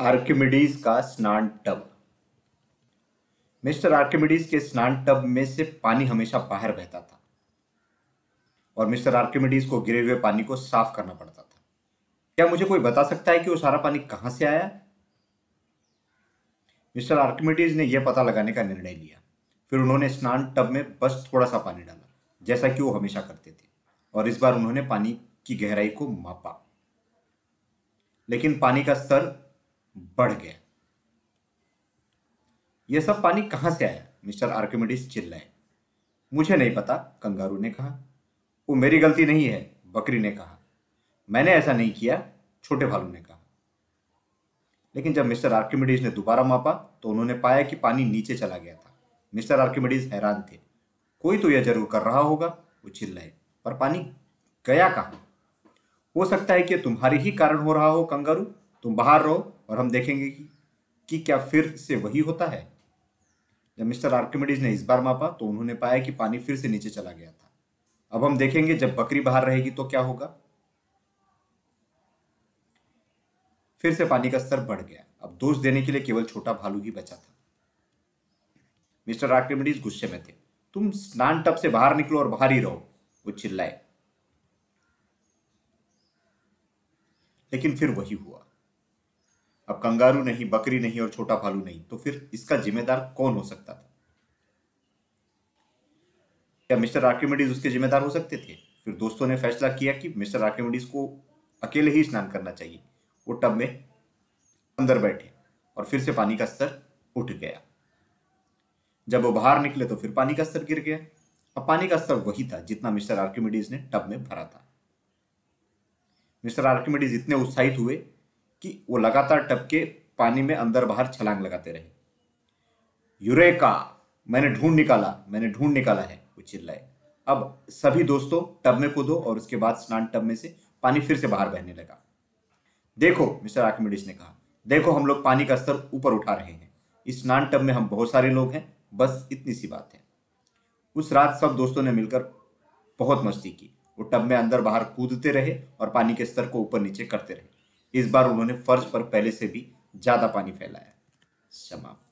Archimedes का स्नान tub. Mister Archimedes के स्नान टब में से पानी हमेशा बाहर बहता था और मिस्टर आर्किमिडीज को गिरे हुए पानी को साफ़ करना पड़ता था। क्या मुझे कोई बता सकता है कि वो सारा पानी कहाँ से आया? मिस्टर आर्किमिडीज ने यह पता लगाने का निर्णय लिया। फिर उन्होंने स्नान टब में बस थोड़ा सा पानी डाला, जैसा कि वो हमेशा करते थे, और इस बार उन्होंने पानी की गहराई को मापा। लेकिन पानी का स्तर बढ़ गया। यह सब पानी कहाँ से आया? मिस्टर आर्किमिडीज चिल्लाए। मुझे नहीं पता, कंगारू ने कहा। वो मेरी गलती नहीं है, बकरी ने कहा। मैंने ऐसा नहीं किया, छोटे भालू ने कहा। लेकिन जब मिस्टर आर्किमिडीज ने दोबारा मापा तो उन्होंने पाया कि पानी नीचे चला गया था। मिस्टर आर्किमिडीज हैरान थे। कोई तो यह ज़रूर कर रहा होगा, वो चिल्लाए। पर पानी गया कहा? हो सकता है कि तुम्हारे ही कारण हो रहा हो, कंगारू। तुम बाहर रहो और हम देखेंगे कि, कि क्या फिर से वही होता है? जब मिस्टर आर्किमिडीज ने इस बार मापा तो उन्होंने पाया कि पानी फिर से नीचे चला गया था। अब हम देखेंगे जब बकरी बाहर रहेगी तो क्या होगा? फिर से पानी का स्तर बढ़ गया। अब दोष देने के लिए केवल छोटा भालू ही बचा था। मिस्टर आर्किमिडीज गुस्से में थे। तुम स्नान टब से बाहर निकलो और बाहर ही रहो वो चिल्लाए। लेकिन फिर वही हुआ। अब कंगारू नहीं, बकरी नहीं और छोटा भालू नहीं तो फिर इसका जिम्मेदार कौन हो सकता था? क्या मिस्टर आर्किमिडीज उसके जिम्मेदार हो सकते थे? फिर दोस्तों ने फैसला किया कि मिस्टर आर्किमिडीज को अकेले ही स्नान करना चाहिए। वो टब में अंदर बैठे और फिर से पानी का स्तर उठ गया। जब वो बाहर निकले तो फिर पानी का स्तर गिर गया। अब पानी का स्तर वही था जितना मिस्टर आर्किमिडीज ने टब में भरा था। मिस्टर आर्किमिडीज इतने उत्साहित हुए कि वो लगातार टब के पानी में अंदर बाहर छलांग लगाते रहे। यूरेका मैंने ढूंढ निकाला, मैंने ढूंढ निकाला है, वो चिल्लाए। अब सभी दोस्तों, टब में कूदो और उसके बाद स्नान टब में से पानी फिर से बाहर बहने लगा। देखो, मिस्टर आर्किमिडीज ने कहा, देखो हम लोग पानी का स्तर ऊपर उठा रहे हैं। इस स्नान टब में हम बहुत सारे लोग हैं, बस इतनी सी बात है। उस रात सब दोस्तों ने मिलकर बहुत मस्ती की। वो टब में अंदर बाहर कूदते रहे और पानी के स्तर को ऊपर नीचे करते रहे। इस बार उन्होंने फर्श पर पहले से भी ज़्यादा पानी फैलाया। समाप्त।